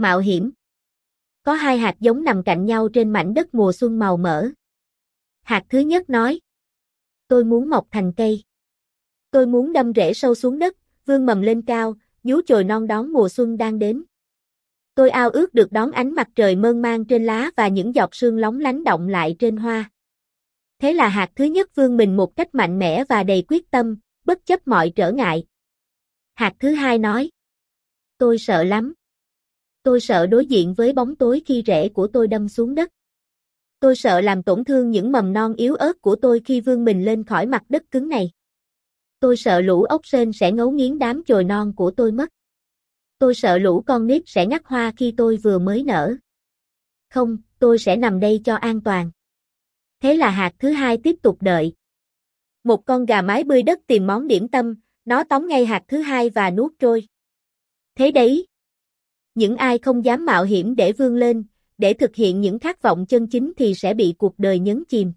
Mạo hiểm. Có hai hạt giống nằm cạnh nhau trên mảnh đất mùa xuân màu mỡ. Hạt thứ nhất nói. Tôi muốn mọc thành cây. Tôi muốn đâm rễ sâu xuống đất, vươn mầm lên cao, nhú chồi non đón mùa xuân đang đến. Tôi ao ước được đón ánh mặt trời mơn man trên lá và những giọt sương lóng lánh động lại trên hoa. Thế là hạt thứ nhất vươn mình một cách mạnh mẽ và đầy quyết tâm, bất chấp mọi trở ngại. Hạt thứ hai nói. Tôi sợ lắm. Tôi sợ đối diện với bóng tối khi rễ của tôi đâm xuống đất. Tôi sợ làm tổn thương những mầm non yếu ớt của tôi khi vươn mình lên khỏi mặt đất cứng này. Tôi sợ lũ ốc sên sẽ ngấu nghiến đám chồi non của tôi mất. Tôi sợ lũ con nít sẽ ngắt hoa khi tôi vừa mới nở. Không, tôi sẽ nằm đây cho an toàn. Thế là hạt thứ hai tiếp tục đợi. Một con gà mái bươi đất tìm món điểm tâm, nó tóm ngay hạt thứ hai và nuốt trôi. Thế đấy. Những ai không dám mạo hiểm để vươn lên, để thực hiện những khát vọng chân chính thì sẽ bị cuộc đời nhấn chìm.